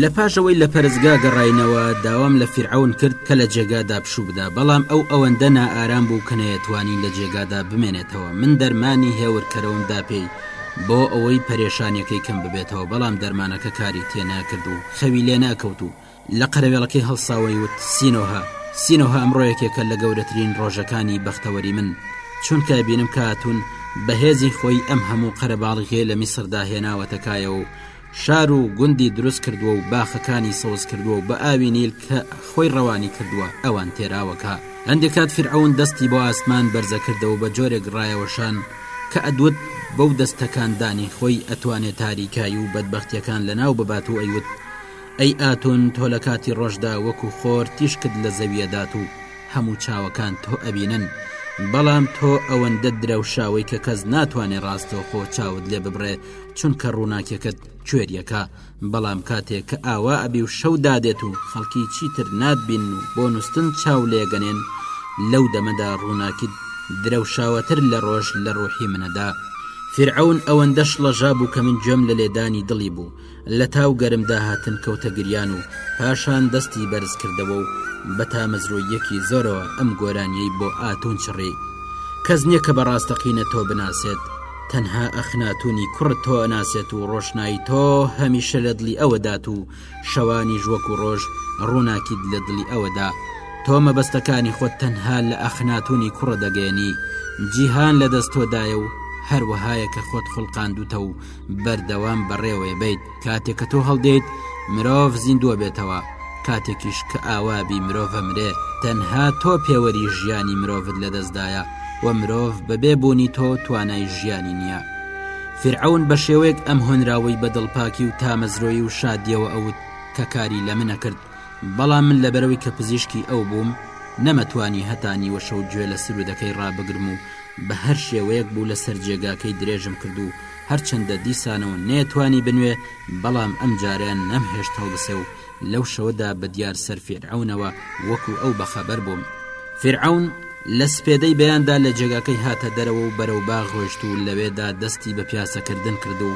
لە پاش ئەوەی لە پەرستگا گەڕاینەوە داوام لە فیرعەون کرد کە لە جێگادا پشوو بدا بەڵام ئەو ئەوەندە نائارام بوو کە نەیەتوانی لە جێگادا بمێنێتەوە من دەرمانی هێورکەرەوم دا پێی بۆ ئەوەی پەرێشانیەکەی کەم ببێتەوە بەڵام دەرمانەکە کاری تێ نەکرد و خەوی لێ نەکەوت و لە قەرەوێڵەکەی هەڵساوەی وت سینۆهە سینۆهە ئەمڕۆ یەکێکە لە گەورەترین ڕۆژەکانی بەختەوەری من چونکە بینم کە هاتوون بەهێزی خۆی ئەم هەموو قەرەباڵغیەی لە میسردا هێناوەتە کایەوە و شار و گوندی دروست کردووە و باخەکانی سەوز کردووە و بە ئاوی نیل کە خۆی ڕەوانی کردووە ئەوان تێراوەکە هەندێک کات فرعون دەستی بۆ ئاسمان بەرزەکردەوە بە جۆرێک ڕایەوەشان کە ئەدوت بەو دەستەکاندانی خۆی ئەتوانێت تاریکایی و بەدبەختیەکان لە ناو ببات و ئەیوت ئەی ئاتون تۆ لە کاتی ڕۆژدا وەکو خۆر تیشکت لە زەویەدات و هەموو چاوەکان تۆ ئەبینن بەڵام تۆ ئەوەندە درەوشاوەی کە کەس ناتوانێ ڕاستەوخۆ چاوت لێ ببڕێ چونکە ڕووناکیەکەت کوێریەکە بەڵام کاتێک کە ئاوا ئەبی و شەو دادێت و خەڵکی چیتر ناتبین و بۆ نووسن چاو لێگەنێن لەو دەمەدا ڕووناکیت درەوشاوەتر لە ڕۆژ لە ڕۆحی منەدا فرعون ئەوەندە شڵەژا بوو کە من گوێم لە لێدانی دڵی بوو لە تاو گەرم داهاتن کەوتە گریان و پاشان دەستی بەرز کردەوە و بە تامەزرۆیەکی زۆرەوە ئەم گۆرانیەی بۆ ئاتون چڕی کەس نییە کە بە ڕاستەقینە تۆ بناسێت تەنها ئەخناتونی کوڕت تۆ ئەناسێت و ڕۆشنایی تۆ هەمیشە لە دڵی ئەوەدات و شەوانیش وەک و ڕۆژ ڕووناکیت لە دڵی ئەوەدا تۆ مەبەستەکانی خۆت تەنها لە ئەخناتونی کوڕە دەگەێنی جیهان لە دەست تۆدایە و هەروەهایە کە خۆت خوڵقاندوتە و بەردەوام بەڕێوەێ بیت کاتێ کە تۆ هەڵدێیت مرۆڤ زیندووە بێتەوە کاتێکیش کە ئاوابی مرۆڤە مرێ تەنها تۆ پێوەری ژیانی مرۆڤت لەدەستدایە و مرۆڤ بەبێ بوونی تۆ توانای ژیانی نییە فرعون بە شێوەیەک ئەم هۆنراوەی بە دڵپاکی و تامەزرۆی و شادیەوە ئەوت کە کاری لە منە کرد بەڵام من لە بەرەوەی کە پزیشکی ئەو بووم نەمەتوانی هەتا نیوە شەو گوێ لە سرودەکەی ڕابگرم و بە هەر شێوەیەک بوو لەسەر جێگاکەی درێژم کردو هەرچەندە دیسان و نەیەتوانی بنوێ بەڵام ئەم جاریان نەمهێشت هەڵبسێ و لەو شەوەدا بە دیار سەر فێرعونەوە وەکو ئەو بەخەبەر بووم فێرعون لە سپێدەی بەیاندا لە جێگاکەی هاتە دەرەوە و بەرەو باغ ڕۆشت و لەوێدا دەستی بە پیاسەکردن کرد و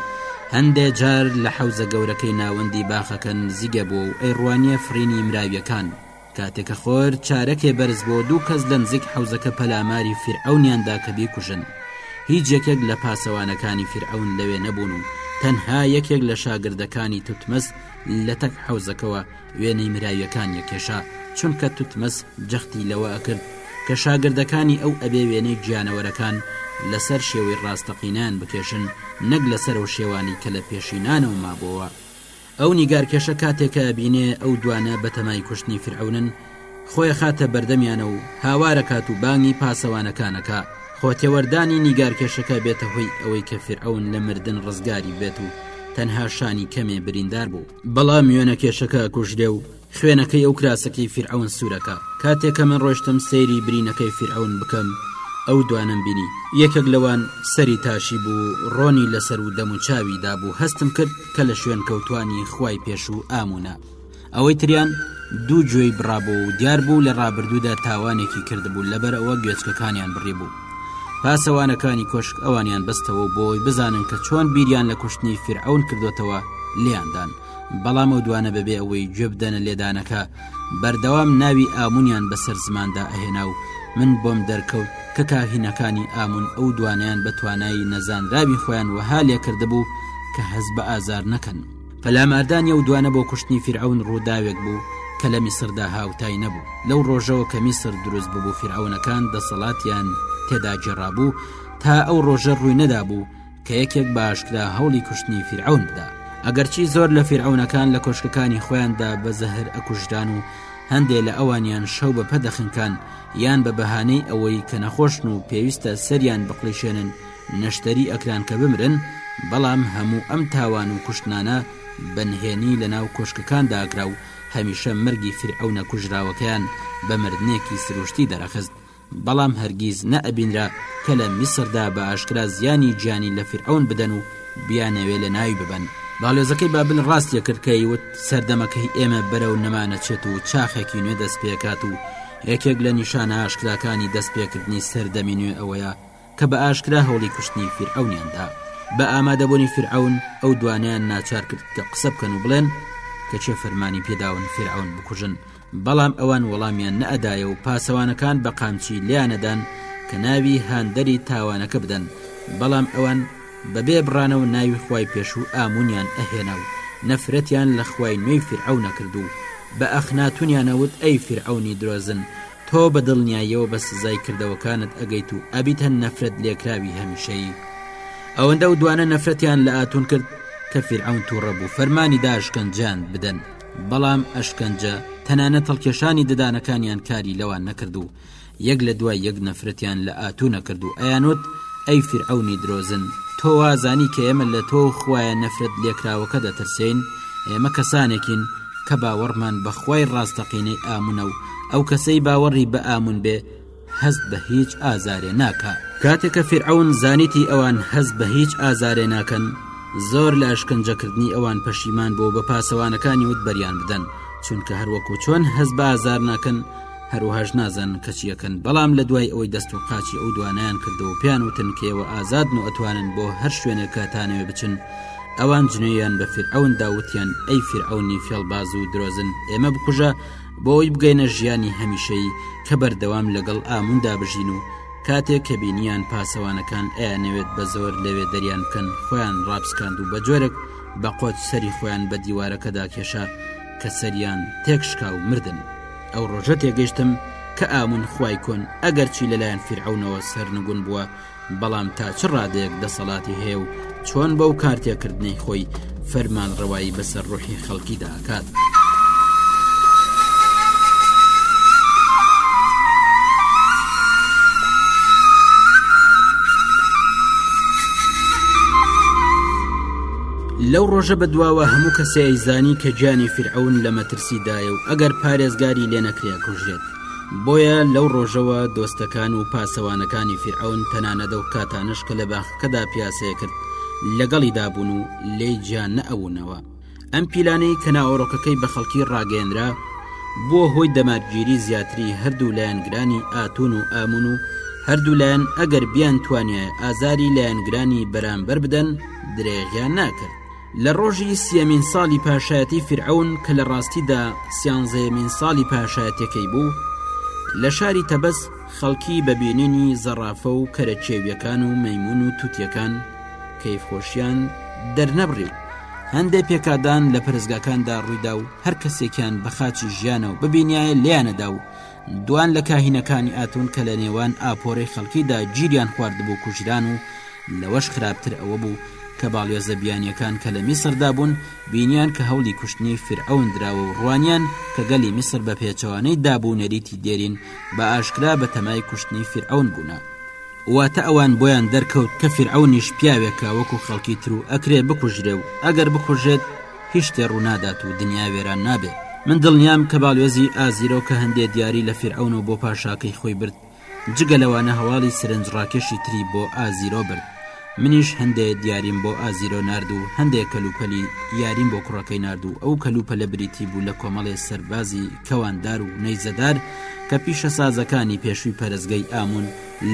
هەندێ جار لە حەوزە گەورەکەی ناوەندی باخەکە نزیگە بوو و ئەی ڕوانیە فرینی مراویەکان کاتێ کە خۆر چارەکێ بەرز بۆ دوو کەس لە نزیک حەوزەکە پەلاماری فیرعەونیان دا کە بیکوژن هیچ یەکێک لە پاسەوانەکانی فیرعەون لەوێ نەبوون و تەنها یەکێک لە شاگردەکانی توتمەس لە تەک حەوزەکەوە وێنەی مراویەکان یەکێشا چونکە توتمەس جەختی لەوە ئەکرد کە شاگردەکانی ئەو ئەبێ وێنەی گیانەوەرەکان لەسەر شێوەی ڕاستەقینان بکێشن نەک لەسەر و شێوانی کە لە پێشینانەوە مابۆوە ئەو نیگارکێشە کاتێکە ئەبینێ ئەو دوانە بەتەمای کوشتنی فرعەونن، خۆی ئەخاتە بەردەمیانە و هاوارەکات و بانگی پاسەوانەکان ئەکا، خۆ تێوەردانی نیگارکێشەکە بێتە هۆی ئەوەی کە فرعەون لە مردن ڕزگاری بێت و تەنها شانی کەمێ بریندار بوو، بەڵام وێنەکێشەکە ئەکوژرێ و خوێنەکەی ئەو کراسەکەی فیرعەون سوورەکە کاتێک کە من ڕۆشتم سەیری برینەکەی فیرعەون بکەم ئەو دوانم بینی یەکێک لەوان سەری تاشی بوو ڕۆنی لەسەر و دەم و چاوی دابوو هەستم کرد کە لە شوێن کەوتانی خوای پێش و ئامونە ئەوەی تریان دوو گوێی بڕابوو و دیار بوو لە ڕابردوودا تاوانێکی کردبوو لەبەر ئەوە گوێچکەکانیان بڕی بوو پاسەوانەکانی کۆشک ئەوانیان بەستەوە بۆی بزانن کە چۆن بیریان لە کوشتنی فرعون کردوتەوە لیاندان بەڵام ئەو دوانە بەبێ ئەوەی گوێ بدەنە لێدانەکە بەردەوام ناوی ئامونیان بەسەر زماندا ئەهێنا و من بۆم دەرکەوت کە کاهینەکانی ئامون ئەو دوانیان بە توانایی نەزانراوی خۆیان وەها لێکرد بوو کە هەز بە ئازار نەکەن پەلاماردانی ئەو دوانە بۆ کوشتنی فیرعون ڕووداوێک بوو کە لە میسردا هاوتای نەبوو لەو ڕۆژەوە کە میسر دروست ببوو فیرعونەکان دەسەڵاتیان تێدا جێڕابوو تا ئەو ڕۆژە ڕووی نەدابوو کە یەکێک بە ئاشکرا هەوڵی کوشتنی فیرعون بدا ئەگەرچی زۆر لە فیرعونەکان لە کۆشکەکانی خۆیاندا بە زەهر ئەکوژران و هەندێ لە ئەوانیان شەو بە پەدەخنکان یان بە بەهانەی ئەوەی کە نەخۆشن و پێویستە سەریان بقلیشێنن نەشتەری ئەکران کە بمرن بەڵام هەموو ئەم تاوان و کوشتنانە بەنهێنی لە ناو کۆشکەکان داگرا و هەمیشە مرگی فیرعونە کوژراوەکەیان بە مردنێکی سروشتی دەرەخست بەڵام هەرگیز نەئەبینرا کە لە میسردا بە ئاشکرا زیانی گیانی لە فیرعەون بدەن و بیانەوێ لە ناوی ببەن باڵێۆزەکەی بابل ڕاستیە کرد کە یوت سەردەمەکەی ئێمە بەرەو نەمانەچێت و چاخێکی نوێ دەست پێکات و یەکێک لە نیشانە ئاشکراکانی دەستپێکردنی سەردەمی نوێ ئەوەیە کە بە ئاشکرا هەوڵی کوشتنی فیرعەونیان دا. بە ئامادەبوونی فیرعەون، ئەو دوانەیان ناچار کرد کە قسە بکەن و بڵێن، کە چێ فەرمانی پێ داون فیرعەون بکوژن، بەڵام ئەوان وەڵامیان نەئەدایە و پاسەوانەکان بە قامچی لێیان ئەدان کە ناوی هاندەری تاوانەکە بدەن، بەڵام ئەوان بە بێ بڕانەوە ناوی خوای پێشوو ئامونیان ئەهێنا و نەفرەتیان لە خوای نوێی فیرعەون ئەکرد و بە ئەخناتونیان ئەوت ئەی فیرعەونی درۆزن تۆ بە دڵنیاییەوە بە سزای کردەوەکانت ئەگەیت و ئەبیتە نەفرەت لێکراوی هەمیشەیی ئەوەندە و دوانە نەفرەتیان لە ئاتون کرد کە فیرعون تووڕە بوو فەرمانی داشکەنجیان بدەن بەڵام ئەشکەنجە تەنانە تەڵکێشانی ددانەکانیان کاری لەوان نەکرد و یەک لە دوای یەک نەفرەتیان لە ئاتونە کرد و ئەیانوت ئەی فیرعونی درۆزن تۆ وازانی کە ئێمە لە تۆ خویە نەفرەت لێکراوەکە دەترسین ئێمە کەسانێکین کە باوەڕمان بەخوای ڕاستەقینەی ئامونە و ئەو کەسەی باوەڕی بە ئامون بێ هەست بە هیچ ئازارێ ناکە کاتێکە فرعون زانیتی ئەوان هەست بە هیچ ئازارێ ناکەن زۆر لە ئەشکنجەکردنی ئەوان پەشیمان بۆ بە پاسەوانەکانی وت بەریان بدەن چونکە هەروەکو چۆن هەز بە ئازار ناکەن هەروهاش نازان کەچیەکەن بەڵام لە دوای ئەوەی دەست و قاچی ئەو دوانیان کردەوە پیان وتن کێوە ئازاد و ئەتوانن بۆ هەر شوێنێکە تانەوێ بچن ئەوان جنێیان بە فرعون داوتیان ئەی فرعونی فێڵباز و درۆزن ئێمە بکوژە بۆی بگەینە ژیانی هەمیشەیی کە بەردەوام لەگەڵ ئاموندا بژین و کاتێک کە بینیان پاسەوانەکان ئەیانەوێت بە زۆر لەوێ دەریان بکەن خۆیان ڕاپسکاند و بە جۆرێک بە قۆت سەری خۆیان بە دیوارەکەدا کێشا کە سەریان تێکشکا و مردن ئەو ڕۆژە تێگەشتم کە ئامون خوای کۆن ئەگەرچی لەلایەن فیرعونەوە سەرنگون بووە بەڵام تا چ ڕادەیەک دەسەڵاتی هەیە و چۆن بەو کارتێکردنەی خۆی فەرمان ڕەوایی بەسەر ڕوحی خەڵکی داکات. لەو ڕۆژە بە دواوە هەموو کەسەیزانی کە گیانی فرعون لە مەترسیدایە و ئەگەر پارێزگاری لێ نەکرێ کوژێت بۆیە لەو ڕۆژەوە دۆستەکان و پاسەوانەکانی فیرعەون تەنانەت ئەو کاتانەش کە لە باخەکەدا پیاسەیە کرد لەگەڵی دابوون و لێی جیا نەئەوونەوە ئەم پیلانەی کە ناوەڕۆکەکەی بە خەڵکی ڕاگەێنرا بووە هۆی دەمارگیری زیاتری هەردوو لایەنگرانی ئاتون و ئامون و هەردوولایەن ئەگەر بیان توانیایە ئازاری لایەنگرانی بەرامبەر بدەن درێغیان ناکرد لە ڕۆژی سیەمین ساڵی پاشایەتی فیرعەون کە لە ڕاستیدا سیانزەیەمین ساڵی پاشایەتەکەی بوو لە شاری تەبەس خەڵکی بە بینینی زەڕافە و کەرە چێویەکان و مەمون و تووتەکان کەیف خۆشیان دەرنەبڕی و هەندێ پێکدان لە پرزگاکاندا ڕوویدا و هەر کەسێکیان بە خاچی ژیانەوە ببینایە لیانەدا و دوان لە کاهینەکانی ئاتون کە لە نێوان ئاپۆرەی خەڵکیدا گیریان خواردبوو کوژران و لەوەش خراپتر ئەوە بوو کە باڵیۆزە بیانیەکان کە لە میسردا بوون بینیان کە هەوڵی کوشتنی فرعەون دراوە و ڕوانیان کە گەلی میسر بە پێچەوانەی دابوو نەریتی دێرین بە ئاشکرا بە تەمای کوشتنی فرعەون بوونە واتە ئەوان بۆیان دەرکەوت کە فرعەونیش پیاوێکە وەکو خەڵکی تر و ئەکرێ بکوژرێ و ئەگەر بکوژێت هیچ شتێ ڕوونادات و دنیا وێران نابێ. من دڵنیام کە باڵوێزی ئازیرۆ کە هەندێ دیاری لە فیرعەونەوە بۆ پاشاکەی خۆی برد، جگە لەوانە هەواڵی سرنجڕاکێشی تری بۆ ئازیرۆ برد. منیش هەندێ دیاریم بۆ ئازیرۆ نارد و هەندێ کەلوپەلی یاریم بۆ کوڕەکەی نارد و ئەو کەلوپەلە بریتی بوو لە کۆمەڵێ سەربازی کەواندار و نەیزەدار کە پیشەسازەکانی پێشووی پەرستگەی ئامون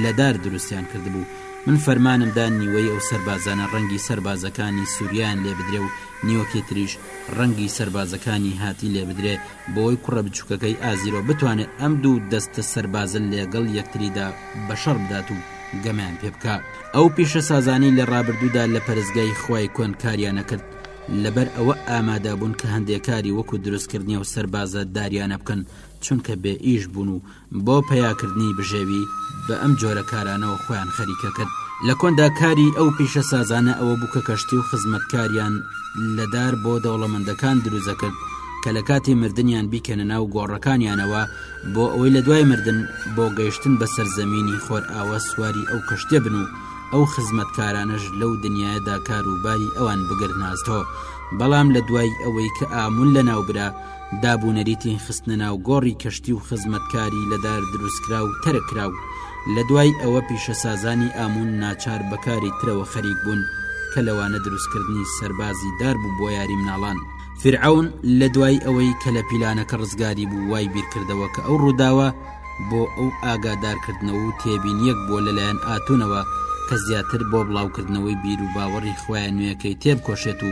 لە دار دروستیان کردبوو من فەرمانم دا نیوەی ئەو سەربازانە ڕەنگی سەربازەکانی سوریایان لێ بدرێ و نیوەکی تریش ڕەنگی سەربازەکانی هاتی لێ بدرێ بۆی کوڕە بچوکەکەی ئازیرۆ بتوانێ ئەم دوو دەستە سەربازە لەگەڵ یەکتریدا بە شەڕ بدات و گەمیان پێ بکا ئەو پیشەسازانەی لە ڕابردوودا لە پەرستگای خوای کۆن کاریان ئەکرد لەبەر ئەوە ئامادە بوون کە هەندێ کاری وەکو دروستکردنی ئەو سەربازە داریانە بکەن چونکە بێ ئیش بوون و بۆ پەیاکردنی بژێوی بە ئەم جۆرە کارانەوە خۆیان خەریکە کرد لە کۆندا کاری ئەو پیشە سازانە ئەوە بوو کە کەشتی و خزمەتکاریان لەدار بۆ دەوڵەمەندەکان دروزە کرد کە لە کاتی مردیان بیکەنە ناو گۆڕەکانیانەوە بۆ ئەوەی لە دوای مردن بۆ گەیشتن بە سەرزەمینی خۆر ئاوە سواری ئەو کەشتێ بن و ئەو خزمەتکارانەش لەو دنیادا کار و باری ئەوان بگرناازتەوە بەڵام لە دوای ئەوەی کە ئامون لە ناوبرا داب و نەریتی خستنە ناو گۆڕی کەشتی و خزمەتکاری لە دار دروستکرا و تەرک کرا و لە دوای ئەوە پیشەسازانی ئاموون ناچار بەکاری ترەوە خەریک بوون کە لەوانە دروستکردنی سەربازی دار بوو بۆ یاری مناڵان. فیرعەون لە دوای ئەوەی کە لە پیلانەکە ڕزگاری بوو وای بیرکردەوە کە ئەو ڕووداوە بۆ ئەو ئاگادارکردنەوە و تێبینییەک بووە لەلایەن ئاتونەوە کە زیاتر بۆ بڵاوکردنەوەی بیروباوەڕی خوایە نوێکەی تێبکۆشێت و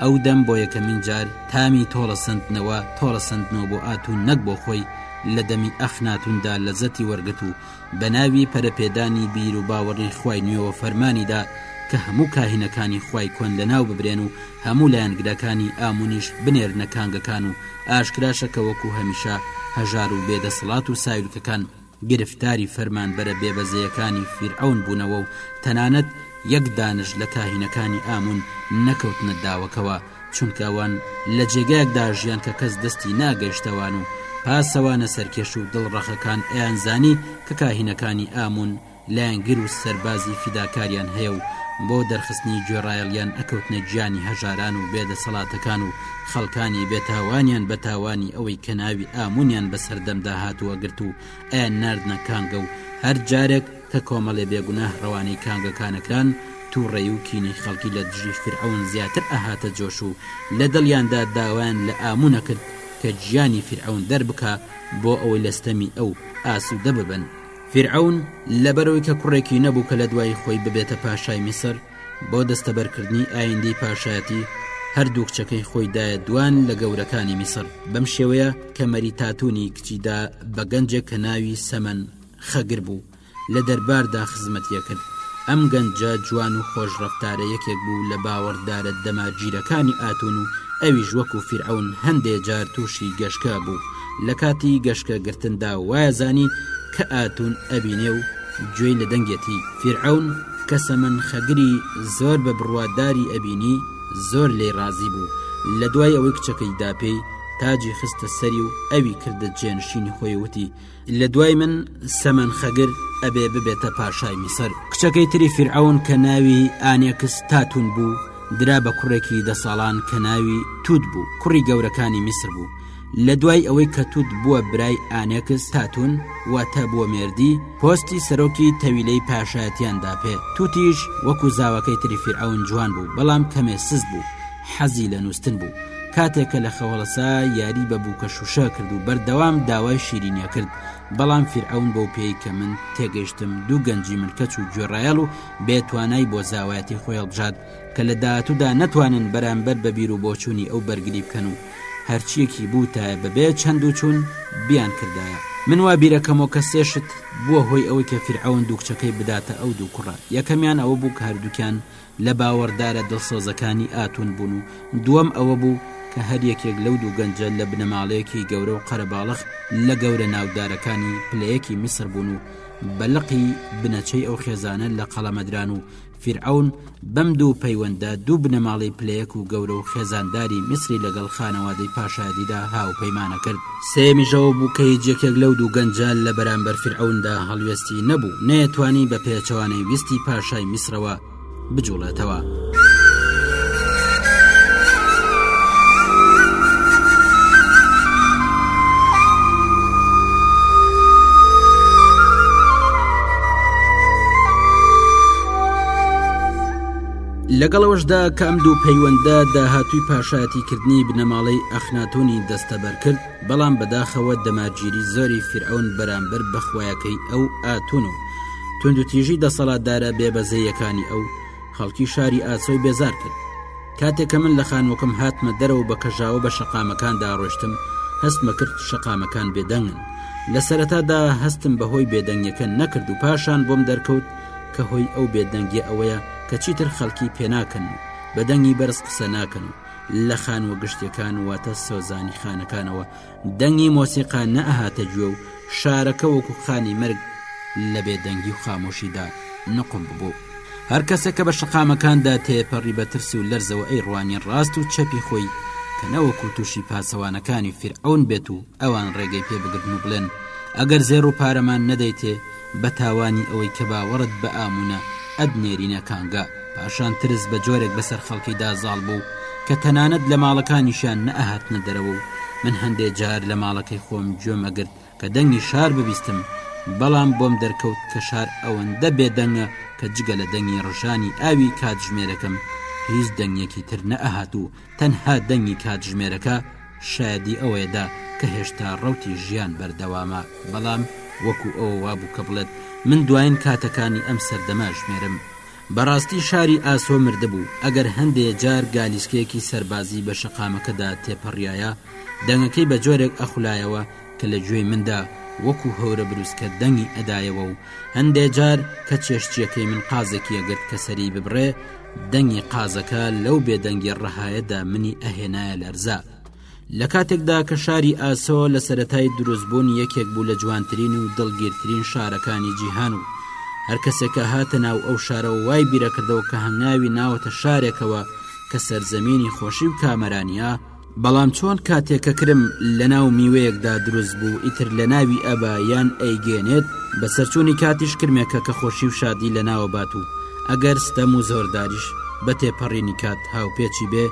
ئەو دەم بۆ یەکەمین جار تامی تۆڵە سەندنەوە تۆڵە سەندنەوە بۆ ئاتون نەک بۆ خۆی لە دەمی ئەخناتوندا لەزەتی وەرگرت و بە ناوی پەرەپێدانی بیر و باوەڕی خوای نوێوە فەرمانی دا کە هەموو کاهینەکانی خوای کۆن لەناو ببرێن و هەموو لایەنگرەکانی ئامونیش بنێرنە کانگەکان و ئاشکراشە کە وەکو هەمیشە هەژار و بێ دەسەڵات و ساویلکەکان گرفتاری فەرمانبەرە بێبەزەیەکانی فیرعەون بوونەوە و تەنانەت یەک دانەش لە کاهینەکانی ئامون نەکەوتنە داوەکەوە، چونکە ئەوان لە جێگایەکدا ژیان کە کەس دەستی ناگەیشتەوان و پاسەوانە سەرکێش و دڵڕەقەکان ئەیانزانی کە کاهینەکانی ئامون لایەنگر و سەربازی فیداکاریان هەیە و بۆ دەرخستنی گوێڕایەڵیان ئەکەوتنە گیانی هەژاران و بێدەسەڵاتەکان و خەڵکانی بێ تاوانیان بە تاوانی ئەوەی کە ناوی ئامونیان بە سەردەمدا هاتووە گرت و ئەیان ناردنە کانگە و هەر جارێک کە کۆمەڵێ بێگوناه ڕەوانەی کانگەکانەکران تووڕەیی و کینەی خەڵکی لە دژی فیرعەون زیاتر ئەهاتە جۆش و لە دڵیاندا داوایان لە ئامون ئەکرد کە گیانی فیرعەون دەربکا بۆ ئەوەی لە ستەمی ئەو ئاسوودە ببن. فیرعەون لەبەرئەوەی کە کوڕێکی نەبوو کە لە دوای خۆی ببێتە پاشای میسر، بۆ دەستەبەرکردنی ئایندەی پاشایەتی هەردوو کچەکەی خۆی دایە دوان لە گەورەکانی میسر بەم شێوەیە کە مەری تاتونی کچیدا بە گەنجێک کە ناوی سەمەن خەگر بوو لە دەرباردا خزمەتیە کرد ئەم گەنجە جوان و خۆش ڕفتارە یەکێک بوو لە باوەڕدارە دەماگیرەکانی ئاتون و ئەویش وەکو فیرعون هەندێ جار تووشی گەشکە بوو لە کاتی گەشکە گرتندا وایە زانی کە ئاتون ئەبینێ و گوێی لە دەنگێتی فیرعون کە سەمەن خەگری زۆر بە بڕواداری ئەبینی زۆر لی ڕازی بوو لە دوای ئەوەی کچەکەی داپێی تاجی خستە سەری و ئەوی کردە جێنشینی خۆی وتی لە دوای من سەمەن خەگر ئەبێ ببێتە پاشای میسەر کچەکەی تری فیرعون کە ناوی ئانێکس تاتون بوو درا بە کوڕێکی دە ساڵان کە ناوی توت بوو کوڕی گەورەکانی میسر بوو لە دوای ئەوەی کە توت بووە برای ئانێکس تاتون واتە بووە مێردی پۆستی سەرۆکی تەویلەی پاشایەتیان داپێ توتیش وەکو زاوەکەی تری فیرعون جوان بوو بەڵام کەمێ سز بوو حەزی لە نووستن بوو کاتێک کە لە خەوەڵەسا یاری بە بووکە شوشە کرد و بەردەوام داوای شیرینە کرد بەڵام فیرعون بەو پێی کە من تێگەیشتم دوو گەنجی منکەچ و گوێڕایەڵ و بێتوانای بۆ زاوایەتی خۆیڵبژاد کە لە داهاتوودا نەتوانن بەرامبەر بە بیر و بۆچوونی ئەو بەرگری بکەن و هەرچیەکی بوتایە بەبێ چەند و چون بیان کردایە من وا بیرەکەمەوە کە سێ شت بووە هۆی ئەوەی کە فیرعەون دوو کچەکەی بداتە ئەو دوو کوڕە یەکەمیان ئەوە بوو کە هەردووکیان لە باوەڕدارە دڵسۆزەکانی ئاتون بوون و دووەم ئەوە بوو کە هەر یەکێک لەو دوو گەنجە لە بنەماڵەیەکی گەورە و قەرەباڵخ لە گەورە ناودارەکانی پلەیەکی میسر بوون و بە لقی بنەچەی ئەو خێزانە لە قەڵەمەدران و فیرعەون بەم دوو پەیوەندە دوو بنەماڵەی پلەیەک و گەورە و خێزانداری میسری لەگەڵ خانەوادەی پاشایەتیدا هاوپەیمانە کرد. سێیەمیش ئەوە بوو کە هیچ یەکێک لەو دوو گەنجە لە بەرامبەر فیرعەوندا هەڵوێستی نەبوو، نەیەتوانی بە پێچەوانەی ویستی پاشای میسرەوە بجوڵێتەوە. لەگەڵ ئەوەشدا کە ئەم دوو پەیوەندە داهاتوی پاشایەتیکردنی بنەماڵەی ئەخناتونی دەستەبەر کرد بەڵام بەداخەوە دەماجیری زۆری فرعون بەرامبەر بەخویەکەی ئەو ئاتون و توندوتیژی دەسەڵاتدارە بێبەزەیەکانی ئەو خەڵکی شاری ئاسۆی بێزار کرد کاتێک کە من لە خانووکم هاتمە دەرەوە بە کەژاوە بە شەقامەکاندا ڕۆشتم هەستمە کرد شەقامەکان بێدەنگن لە سەرەتادا هەستم بەهۆی بێدەنگەکە نەکرد و پاشان بۆم دەرکەوت کە هۆی ئەو بێدەنگی ئەوەیە کە چیتر خەڵکی پێناکەن و بە دەنگی بەرز قسە ناکەن و لە خانوە گشتەکان واتە سۆزانی خانەکانەوە دەنگی مۆسیقا نەئەهاتە گوێ و شارەکە وەکو خانی مەرگ لە بێدەنگی و خامۆشیدا نقم ببوو هەر کەسە کە بە شقامەکاندا تێپەڕی بە ترس و لەرزەوە ئەی ڕوانی ڕاست و چەپی خۆی کە نەوەکو تووشی پاسەوانەکانی فرعون بێت و ئەوان ڕێگەی پێ بگرن و بڵێن ئەگەر زێر و پارەمان نەدەیتێ بە تاوانی ئەوەی کە باوەڕت بە ئامونە ئەد نێرینە کانگا پاشان ترس بە جۆرێک بەسەر خەڵکی دا زاڵ بوو کە تەنانەت لە ماڵەکانیشیان نە ئەهاتنە دەرەوە و من هەندێ جار لە ماڵەکەی خۆم گوێم ئەگرت کە دەنگی شار ببیستم بەڵام بۆم دەرکەوت کە شار ئەوەندە بێدەنگە کە جگە لە دەنگی ڕژانی ئاوی کاتژمێرەکەم هیچ دەنگێکی تر نە ئەهات و تەنها دەنگی کاتژمێرەکە شایەدی ئەوەیەدا کە هێشتا ڕوتی ژیان بەردەوامە بەڵام وەکو ئەوە وابوو کە بڵێت من دوایین کاتەکانی ئەم سەردەما ژمێرم بەڕاستی شاری ئاسۆ مردبوو ئەگەر هەندێ جار گالیسکەیەکی سەربازی بە شەقامەکەدا تێپەڕایە دەنگەکەی بە جۆرێک ئەخولایەوە کە لە گوێی مندا وەکو هەورە بروسکە دەنگی ئەدایەوە و هەندێ جار کە چێشتیەکەی من قازێکیەگرت کە سەری ببڕێ دەنگی قازەکە لەو بێدەنگی ڕەهایەدا منی ئەهێنایە لەرزە لە کاتێکدا کە شاری ئاسۆ لە سەتای دروستبوون یەکێک بوو لە جوانترین و دڵگیرترین شارەکانی جیهان و هەر کەسێکە هاتە ناو ئەو شارەوە وای بیرەکردەوە کە هەنگاوی ناوەتە شارێکەوە کە سەرزەمینی خۆشی و کامەرانە بەڵام چۆن کاتێک کە کرم لە ناو میوەیەکدا دروست بوو ئیتر لە ناوی ئەبا یان ئەیگەێنێت بە سەرچوونی کاتیش کرمێکە کە خۆشی و شادی لە ناوە بات و ئەگەر ستەم و زۆرداریش بە تێپەڕینی کات هاوپێچی بێ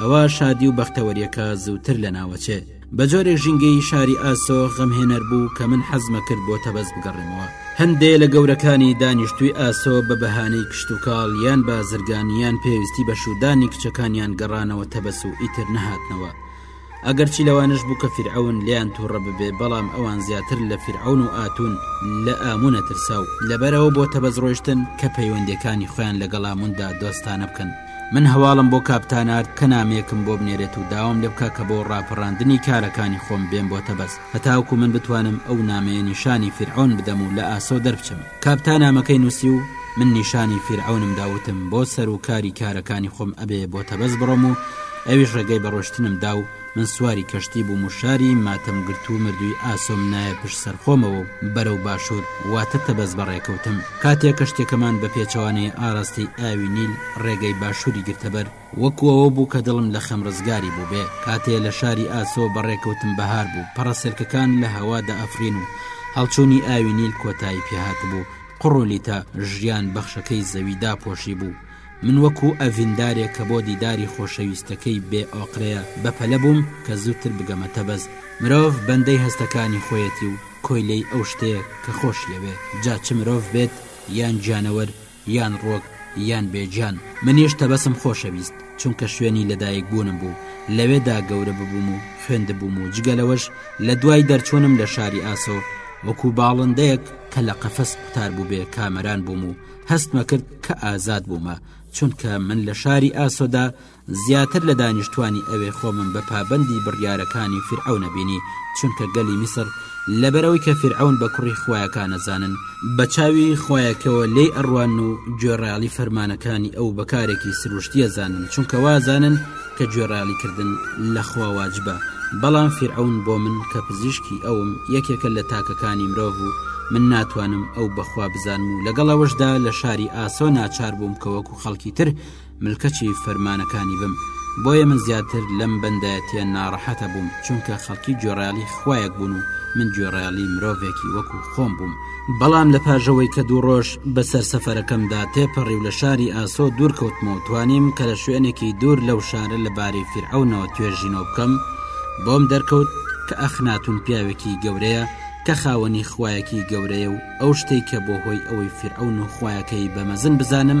ئەوە شادی و بەختەوەریەکە زووتر لە ناوەچێ بە جۆرێک ژینگەی شاری ئاسۆ غەمهێنەر بوو کە من حەزمە کرد بۆ تەبەز بگەڕێمەوە. هەندێ لە گەورەکانی دانیشتووی ئاسۆ بە بەهانەی کشتوکاڵ یان بازرگان یان پێویستی بە شوودانی کچەکانیان گەڕانەوە تەبەس و ئیتر نەهاتنەوە ئەگەرچی لەوانش بوو کە فرعون لیان تووڕە ببێ بەڵام ئەوان زیاتر لە فرعون و ئاتون لە ئامونە ترسا و لەبەرەوە بۆ تەبەز ڕۆشتن کە پەیوەندەکانی خۆیان لەگەڵ ئاموندا دۆستانە بکەن من هەواڵم بۆ کاپتانارد کە نامەیەکم بۆ بنێرێت و داوام لێ بکە کە بۆ ڕاپەڕاندنی کارەکانی خۆم بێن بۆ تەبەست هەتاوکو من بتوانم ئەو نامەیە نیشانی فیرعەون بدەم و لە ئاسۆ دەربچم. کاپتا نامەکەی نووسی و من نیشانی فیرعەونم دا و وتم بۆ سەروکاری کارەکانی خۆم ئەبێ بۆ تەبەس بڕۆم و ئەویش ڕێگەی بە ڕۆشتنم دا و من سواری کەشتی بووم و شاری ماتەمگرتوو و مردووی ئاسۆم نایە پشت سەر خۆمەوە و بەرەو باشوور واتە تەبەس بەڕێ کەوتم. کاتێ کەشتیەکەمان بە پێچەوانەی ئاراستەی ئاوی نیل ڕێگەی باشووری گرتە بەر، وەکو ئەوە بوو کە دڵم لە خەم ڕزگاری بووبێ کاتێ لە شاری ئاسۆ بەڕێکەوتم بەهار بوو پەڕە سەلکەکان لە هەوا دەئەفڕین و هەڵچوونی ئاوی نیل کۆتایی پێ هاتبوو قوڕ و لیتە ژیان بەخشەکەی زەوی داپۆشی بوو من وەکو ئەڤیندارێک کە بۆ دیداری خۆشەویستەکەی بێ ئۆقرەیە بە پەلە بووم کە زووتر بگەمە تەبەست مرۆڤ بەندەی هەستەکانی خۆیەتی و کۆیلەی ئەو شتەیە کە خۆشیەوێ جا چ مرۆڤ بێت یان گیانەوەر یان ڕۆک یان بێ جان منیش تەبەسم خۆشەویست چونکە شوێنی لەدایک بوونم بوو لەوێدا گەورە ببووم و خوێندبووم و جگە لەوەش لە دوای دەرچوونم لە شاری ئاسۆ وەکو باڵندەیەک کە لە قەفەس قوتار بوو بێ کامەران بووم و هەستمەکرد کە ئازاد بوومە چونکە من لە شاری ئاسۆدا زیاتر لە دانیشتوانی ئەوێ خۆمم بە پابەندی بڕیارەکانی فیرعەونە بینی، چونکە گەلی میسر لەبەرئەوەی کە فیرعەون بە کوڕی خوایەکان ئەزانن، بە چاوی خوایەکەوە لێی ئەڕوانن و گوێڕایەڵی فەرمانەکانی ئەو بە کارێکی سروشتی ئەزانن، چونکە وازانن کە گوێڕایەڵی کردن لە خوا واجبە، بەڵام فیرعەون بۆ من کە پزیشکی ئەوم یەکێکە لە تاکەکانی مرۆڤ و من ناتوانم ئەو بە خوا بزانم و لەگەڵ ئەوەشدا لە شاری ئاسۆ ناچار بووم کە وەکو خەڵکی تر ملکەچی فەرمانەکانی بم بۆیە من زیاتر لەم بەندایەتە ناڕەحەتە بووم چونکە خەڵکی گوێڕایەڵی خویەک بوون و من گوێڕایەڵی مرۆڤێکی وەکو خۆم بووم بەڵام لە پاژەوەی کە دوو ڕۆژ بەسەر سەفەرەکەمدا تێپەڕی و لە شاری ئاسۆ دوورکەوتمەوە توانیم کە لە شوێنێکی دوور لەو شارە لە باری فیرعونەوە توێژینەوە بکەم بۆم دەرکەوت کە ئەخناتون پیاوێکی گەورەیە کە خاوەنی خویەکی گەورەیە و ئەو شتێک کە بۆ هۆی ئەوەی فیرعون و خویەکەی بەمەزن بزانم